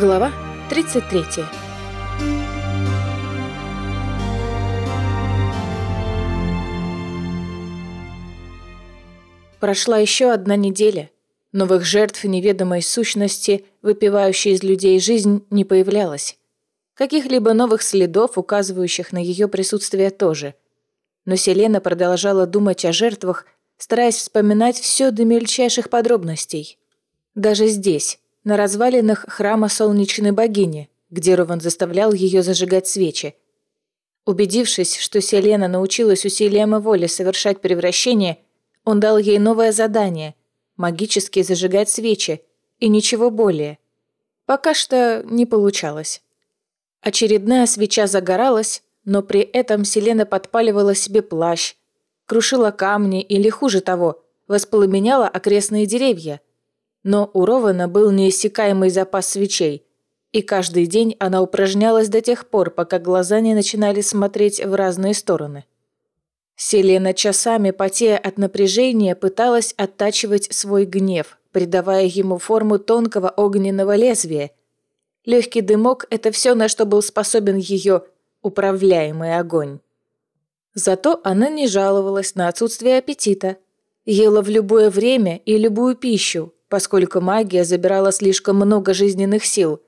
Глава 33 Прошла еще одна неделя. Новых жертв неведомой сущности, выпивающей из людей жизнь, не появлялось. Каких-либо новых следов, указывающих на ее присутствие, тоже. Но Селена продолжала думать о жертвах, стараясь вспоминать все до мельчайших подробностей. Даже здесь, на развалинах храма солнечной богини, где Рован заставлял ее зажигать свечи. Убедившись, что Селена научилась усилием воли совершать превращение, он дал ей новое задание – магически зажигать свечи, и ничего более. Пока что не получалось. Очередная свеча загоралась, но при этом Селена подпаливала себе плащ, крушила камни или, хуже того, воспламеняла окрестные деревья – но у Рована был неиссякаемый запас свечей, и каждый день она упражнялась до тех пор, пока глаза не начинали смотреть в разные стороны. Селена часами, потея от напряжения, пыталась оттачивать свой гнев, придавая ему форму тонкого огненного лезвия. Легкий дымок – это все, на что был способен ее управляемый огонь. Зато она не жаловалась на отсутствие аппетита. Ела в любое время и любую пищу, поскольку магия забирала слишком много жизненных сил.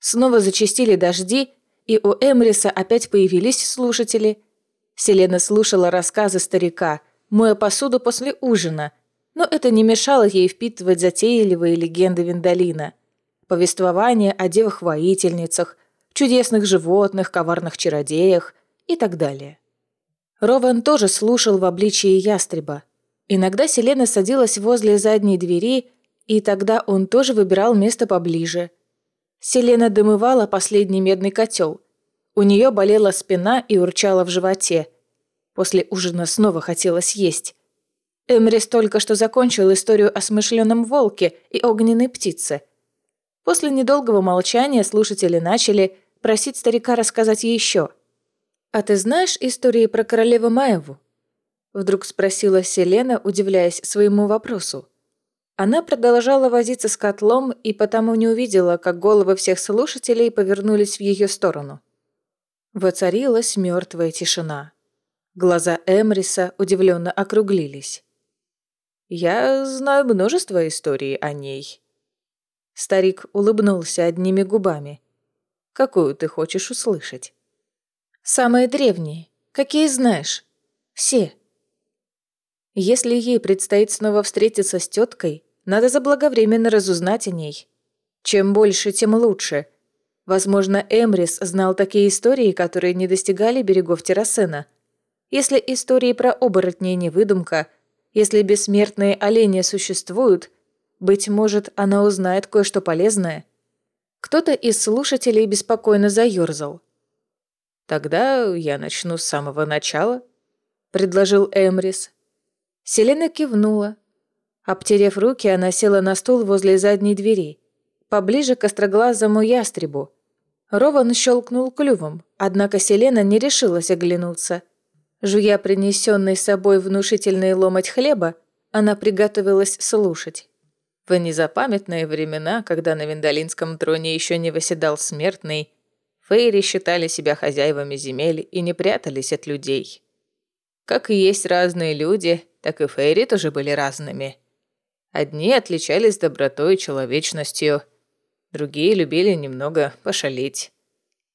Снова зачастили дожди, и у Эмриса опять появились слушатели. Селена слушала рассказы старика, моя посуду после ужина, но это не мешало ей впитывать затейливые легенды Виндалина. Повествование о девах-воительницах, чудесных животных, коварных чародеях и так далее. Рован тоже слушал в обличии ястреба. Иногда Селена садилась возле задней двери и тогда он тоже выбирал место поближе. Селена домывала последний медный котел. У нее болела спина и урчала в животе. После ужина снова хотелось есть. Эмрис только что закончил историю о смышленном волке и огненной птице. После недолгого молчания слушатели начали просить старика рассказать еще. «А ты знаешь истории про королеву Маеву?» Вдруг спросила Селена, удивляясь своему вопросу. Она продолжала возиться с котлом и потому не увидела, как головы всех слушателей повернулись в ее сторону. Воцарилась мертвая тишина. Глаза Эмриса удивленно округлились. «Я знаю множество историй о ней». Старик улыбнулся одними губами. «Какую ты хочешь услышать?» «Самые древние. Какие знаешь? Все». Если ей предстоит снова встретиться с теткой, надо заблаговременно разузнать о ней. Чем больше, тем лучше. Возможно, Эмрис знал такие истории, которые не достигали берегов Террасена. Если истории про оборотней не выдумка, если бессмертные олени существуют, быть может, она узнает кое-что полезное. Кто-то из слушателей беспокойно заёрзал. «Тогда я начну с самого начала», — предложил Эмрис. Селена кивнула, Обтерев руки, она села на стул возле задней двери, поближе к остроглазому ястребу. Рован щелкнул клювом, однако Селена не решилась оглянуться. Жуя принесенный с собой внушительный ломоть хлеба, она приготовилась слушать. В незапамятные времена, когда на Виндалинском троне еще не восседал смертный, фейри считали себя хозяевами земель и не прятались от людей. Как и есть разные люди, так и фейри тоже были разными – Одни отличались добротой и человечностью, другие любили немного пошалить.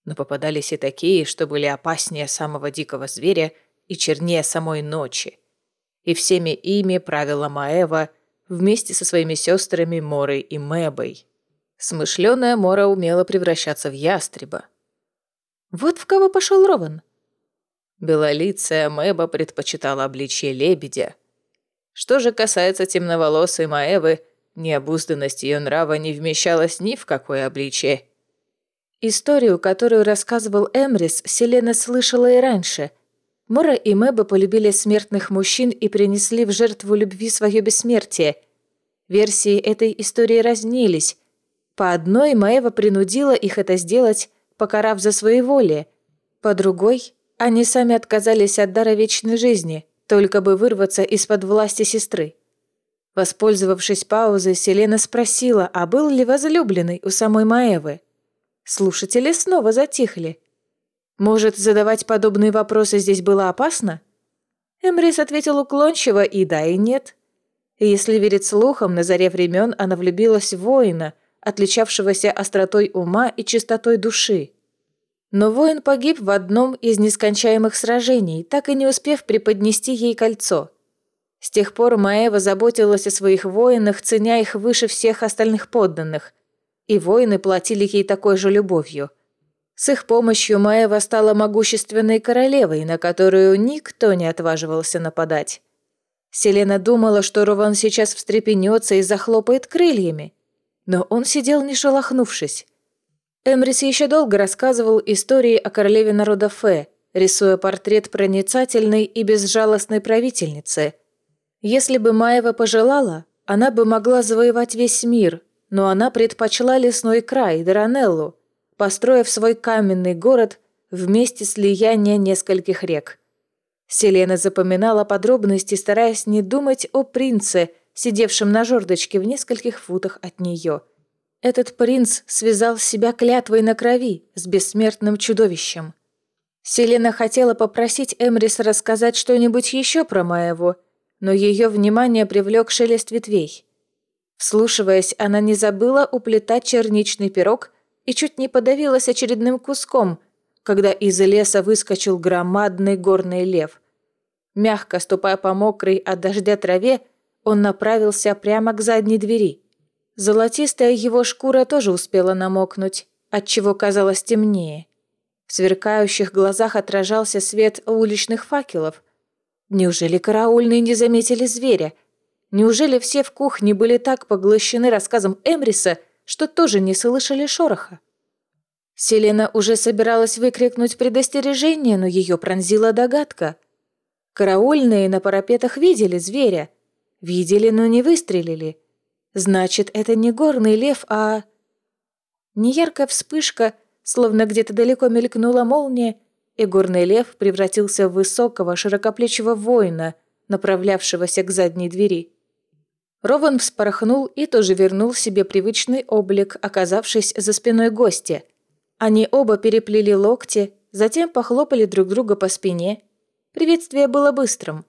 Но попадались и такие, что были опаснее самого дикого зверя и чернее самой ночи. И всеми ими правила Маева вместе со своими сестрами Морой и Мэбой. Смышленая Мора умела превращаться в ястреба. Вот в кого пошел Рован. Белолицая Мэба предпочитала обличье лебедя – что же касается темноволосой Маэвы, необузданность ее нрава не вмещалась ни в какое обличие. Историю, которую рассказывал Эмрис, Селена слышала и раньше. Мора и Мэба полюбили смертных мужчин и принесли в жертву любви свое бессмертие. Версии этой истории разнились. По одной Маева принудила их это сделать, покарав за своеволие. По другой, они сами отказались от дара вечной жизни – только бы вырваться из-под власти сестры. Воспользовавшись паузой, Селена спросила, а был ли возлюбленный у самой Маэвы. Слушатели снова затихли. Может, задавать подобные вопросы здесь было опасно? Эмрис ответил уклончиво и да, и нет. Если верить слухам, на заре времен она влюбилась в воина, отличавшегося остротой ума и чистотой души. Но воин погиб в одном из нескончаемых сражений, так и не успев преподнести ей кольцо. С тех пор Маева заботилась о своих воинах, ценя их выше всех остальных подданных, и воины платили ей такой же любовью. С их помощью Маева стала могущественной королевой, на которую никто не отваживался нападать. Селена думала, что Рован сейчас встрепенется и захлопает крыльями. Но он сидел не шелохнувшись. Эмрис еще долго рассказывал истории о королеве народа Фе, рисуя портрет проницательной и безжалостной правительницы. Если бы Маева пожелала, она бы могла завоевать весь мир, но она предпочла лесной край, Даранеллу, построив свой каменный город в месте слияния нескольких рек. Селена запоминала подробности, стараясь не думать о принце, сидевшем на жердочке в нескольких футах от нее. Этот принц связал себя клятвой на крови с бессмертным чудовищем. Селена хотела попросить Эмрис рассказать что-нибудь еще про Маеву, но ее внимание привлек шелест ветвей. Вслушиваясь, она не забыла уплетать черничный пирог и чуть не подавилась очередным куском, когда из леса выскочил громадный горный лев. Мягко ступая по мокрой от дождя траве, он направился прямо к задней двери. Золотистая его шкура тоже успела намокнуть, отчего казалось темнее. В сверкающих глазах отражался свет уличных факелов. Неужели караульные не заметили зверя? Неужели все в кухне были так поглощены рассказом Эмриса, что тоже не слышали шороха? Селена уже собиралась выкрикнуть предостережение, но ее пронзила догадка. Караульные на парапетах видели зверя. Видели, но не выстрелили. Значит, это не горный лев, а... Неяркая вспышка, словно где-то далеко мелькнула молния, и горный лев превратился в высокого, широкоплечего воина, направлявшегося к задней двери. Рован вспорхнул и тоже вернул себе привычный облик, оказавшись за спиной гостя. Они оба переплели локти, затем похлопали друг друга по спине – Приветствие было быстрым.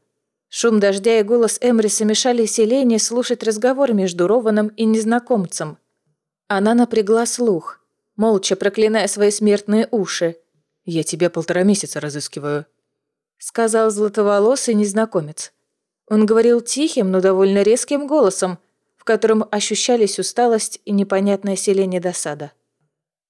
Шум дождя и голос Эмриса мешали Селене слушать разговор между Рованом и незнакомцем. Она напрягла слух, молча проклиная свои смертные уши. «Я тебя полтора месяца разыскиваю», — сказал златоволосый незнакомец. Он говорил тихим, но довольно резким голосом, в котором ощущались усталость и непонятное селение досада.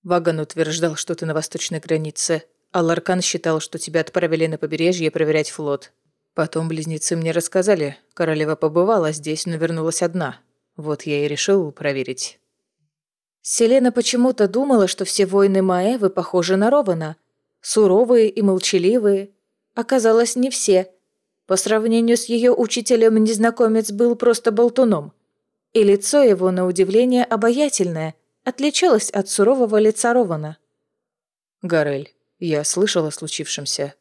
Ваган утверждал, что ты на восточной границе. А Ларкан считал, что тебя отправили на побережье проверять флот. Потом близнецы мне рассказали, королева побывала здесь, но вернулась одна. Вот я и решил проверить. Селена почему-то думала, что все воины Маэвы похожи на Рована. Суровые и молчаливые. Оказалось, не все. По сравнению с ее учителем, незнакомец был просто болтуном. И лицо его, на удивление, обаятельное, отличалось от сурового лица Рована. «Гарель, я слышал о случившемся».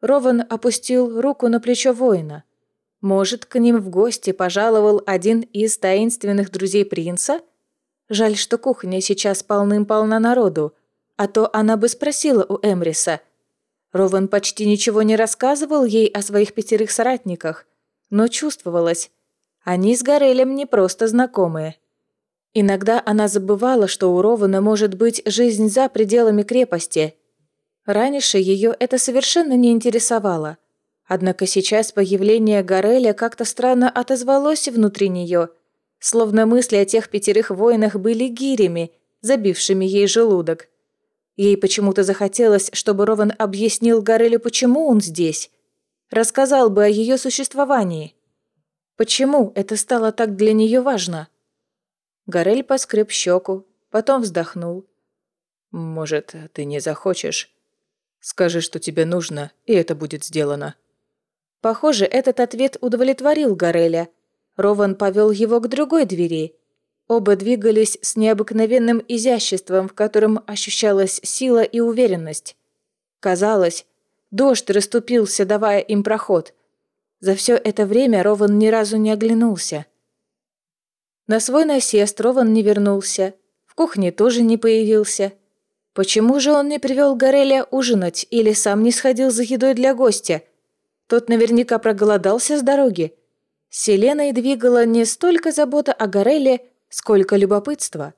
Рован опустил руку на плечо воина. Может, к ним в гости пожаловал один из таинственных друзей принца? Жаль, что кухня сейчас полным-полна народу, а то она бы спросила у Эмриса. Рован почти ничего не рассказывал ей о своих пятерых соратниках, но чувствовалось, они с Горелем не просто знакомые. Иногда она забывала, что у Рована может быть жизнь за пределами крепости – Раньше ее это совершенно не интересовало. Однако сейчас появление Гореля как-то странно отозвалось внутри нее, словно мысли о тех пятерых воинах были гирями, забившими ей желудок. Ей почему-то захотелось, чтобы Рован объяснил Горелю, почему он здесь. Рассказал бы о ее существовании. Почему это стало так для нее важно? Горель поскреб щеку, потом вздохнул. «Может, ты не захочешь?» Скажи, что тебе нужно, и это будет сделано». Похоже, этот ответ удовлетворил Гореля. Рован повел его к другой двери. Оба двигались с необыкновенным изяществом, в котором ощущалась сила и уверенность. Казалось, дождь расступился, давая им проход. За все это время Рован ни разу не оглянулся. На свой насест Рован не вернулся, в кухне тоже не появился. Почему же он не привел Гореля ужинать или сам не сходил за едой для гостя? Тот наверняка проголодался с дороги. Селена и двигала не столько забота о Гореле, сколько любопытство.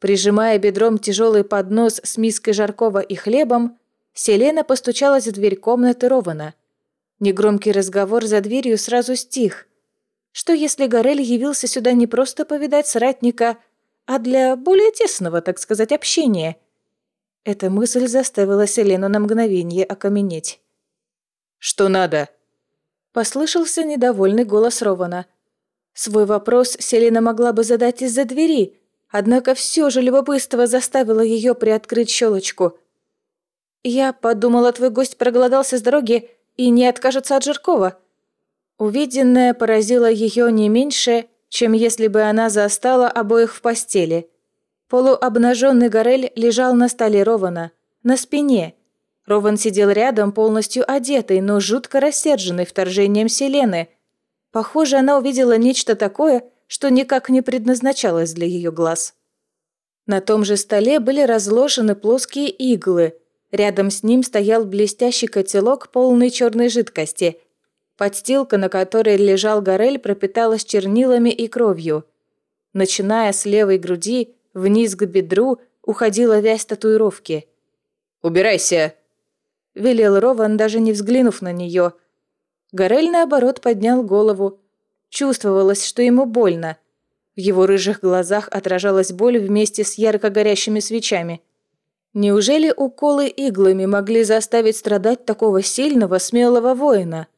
Прижимая бедром тяжелый поднос с миской жаркого и хлебом, Селена постучалась в дверь комнаты Рована. Негромкий разговор за дверью сразу стих. Что если Горель явился сюда не просто повидать соратника, а для более тесного, так сказать, общения? Эта мысль заставила Селену на мгновение окаменеть. «Что надо?» Послышался недовольный голос Рована. Свой вопрос Селена могла бы задать из-за двери, однако все же любопытство заставило ее приоткрыть щелочку. «Я подумала, твой гость проголодался с дороги и не откажется от Жиркова», Увиденное поразило ее не меньше, чем если бы она застала обоих в постели. Полуобнаженный Горель лежал на столе Рована, на спине. Рован сидел рядом, полностью одетый, но жутко рассерженный вторжением Селены. Похоже, она увидела нечто такое, что никак не предназначалось для ее глаз. На том же столе были разложены плоские иглы. Рядом с ним стоял блестящий котелок, полный черной жидкости – Подстилка, на которой лежал Горель, пропиталась чернилами и кровью. Начиная с левой груди, вниз к бедру уходила вязь татуировки. «Убирайся!» – велел Рован, даже не взглянув на нее. Горель, наоборот, поднял голову. Чувствовалось, что ему больно. В его рыжих глазах отражалась боль вместе с ярко горящими свечами. Неужели уколы иглами могли заставить страдать такого сильного, смелого воина?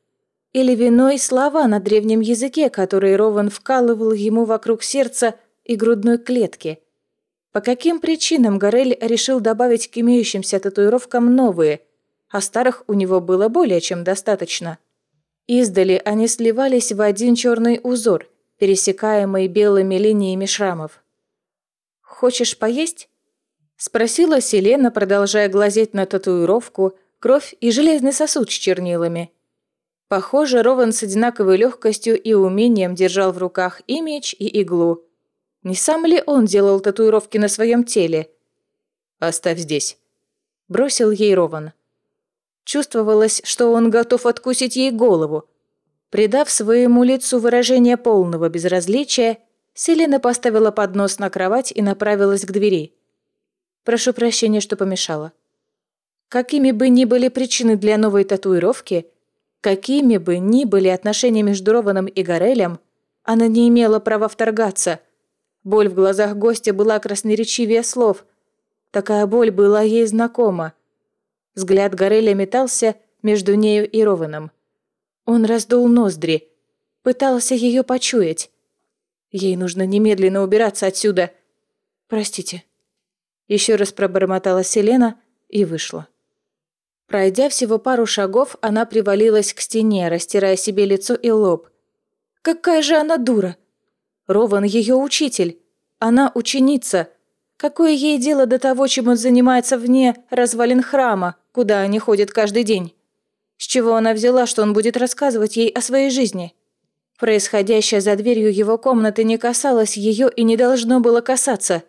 Или виной слова на древнем языке, которые Рован вкалывал ему вокруг сердца и грудной клетки. По каким причинам Горель решил добавить к имеющимся татуировкам новые, а старых у него было более чем достаточно? Издали они сливались в один черный узор, пересекаемый белыми линиями шрамов. «Хочешь поесть?» – спросила Селена, продолжая глазеть на татуировку, кровь и железный сосуд с чернилами – Похоже, Рован с одинаковой легкостью и умением держал в руках и меч, и иглу. Не сам ли он делал татуировки на своем теле? «Оставь здесь», – бросил ей Рован. Чувствовалось, что он готов откусить ей голову. Придав своему лицу выражение полного безразличия, Селена поставила поднос на кровать и направилась к двери. «Прошу прощения, что помешала». Какими бы ни были причины для новой татуировки – Какими бы ни были отношения между Рованом и Горелем, она не имела права вторгаться. Боль в глазах гостя была красноречивее слов. Такая боль была ей знакома. Взгляд Гореля метался между нею и Рованом. Он раздул ноздри, пытался ее почуять. Ей нужно немедленно убираться отсюда. Простите. Еще раз пробормотала Селена и вышла. Пройдя всего пару шагов, она привалилась к стене, растирая себе лицо и лоб. «Какая же она дура!» Рован ее учитель. Она ученица. Какое ей дело до того, чем он занимается вне развалин храма, куда они ходят каждый день? С чего она взяла, что он будет рассказывать ей о своей жизни? Происходящее за дверью его комнаты не касалось ее и не должно было касаться.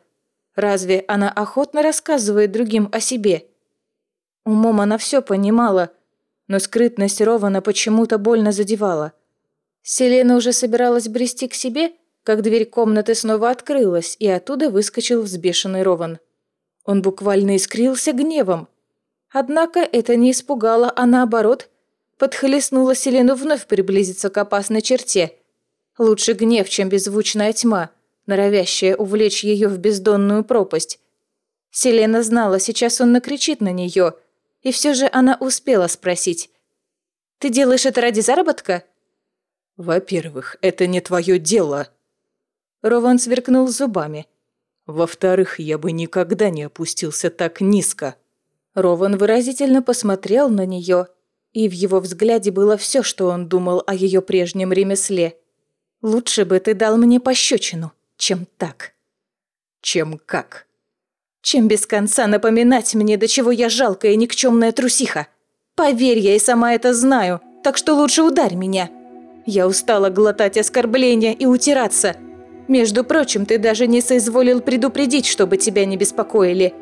Разве она охотно рассказывает другим о себе?» Умом она все понимала, но скрытность Рована почему-то больно задевала. Селена уже собиралась брести к себе, как дверь комнаты снова открылась, и оттуда выскочил взбешенный Рован. Он буквально искрился гневом. Однако это не испугало, а наоборот, подхлестнуло Селену вновь приблизиться к опасной черте. Лучше гнев, чем беззвучная тьма, норовящая увлечь ее в бездонную пропасть. Селена знала, сейчас он накричит на нее – и все же она успела спросить. «Ты делаешь это ради заработка?» «Во-первых, это не твое дело». Рован сверкнул зубами. «Во-вторых, я бы никогда не опустился так низко». Рован выразительно посмотрел на нее, и в его взгляде было все, что он думал о ее прежнем ремесле. «Лучше бы ты дал мне пощечину, чем так». «Чем как?» чем без конца напоминать мне, до чего я жалкая и никчемная трусиха. Поверь, я и сама это знаю, так что лучше ударь меня. Я устала глотать оскорбления и утираться. Между прочим, ты даже не соизволил предупредить, чтобы тебя не беспокоили.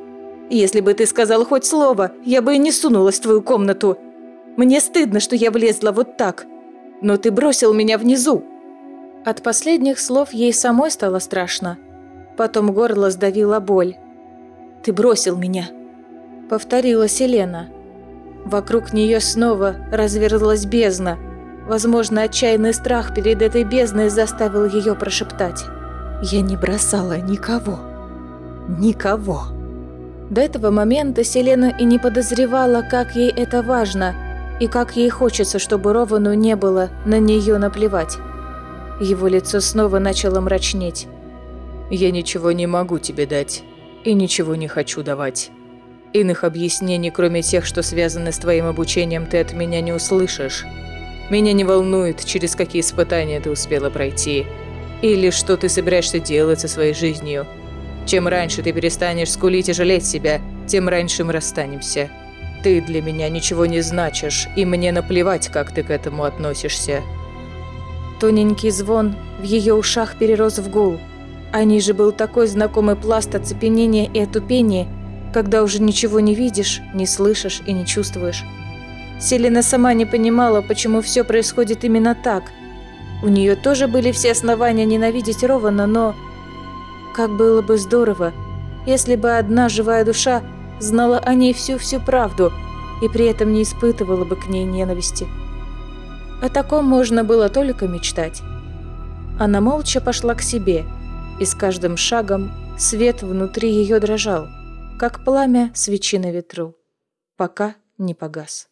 Если бы ты сказал хоть слово, я бы и не сунулась в твою комнату. Мне стыдно, что я влезла вот так. Но ты бросил меня внизу». От последних слов ей самой стало страшно. Потом горло сдавила боль. «Ты бросил меня», — повторила Селена. Вокруг нее снова разверзлась бездна. Возможно, отчаянный страх перед этой бездной заставил ее прошептать. «Я не бросала никого. Никого». До этого момента Селена и не подозревала, как ей это важно, и как ей хочется, чтобы Ровану не было на нее наплевать. Его лицо снова начало мрачнеть. «Я ничего не могу тебе дать, и ничего не хочу давать. Иных объяснений, кроме тех, что связаны с твоим обучением, ты от меня не услышишь. Меня не волнует, через какие испытания ты успела пройти, или что ты собираешься делать со своей жизнью». Чем раньше ты перестанешь скулить и жалеть себя, тем раньше мы расстанемся. Ты для меня ничего не значишь, и мне наплевать, как ты к этому относишься». Тоненький звон в ее ушах перерос в гул. А ниже был такой знакомый пласт оцепенения и отупения, когда уже ничего не видишь, не слышишь и не чувствуешь. Селена сама не понимала, почему все происходит именно так. У нее тоже были все основания ненавидеть Рована, но как было бы здорово, если бы одна живая душа знала о ней всю-всю правду и при этом не испытывала бы к ней ненависти. О таком можно было только мечтать. Она молча пошла к себе, и с каждым шагом свет внутри ее дрожал, как пламя свечи на ветру, пока не погас.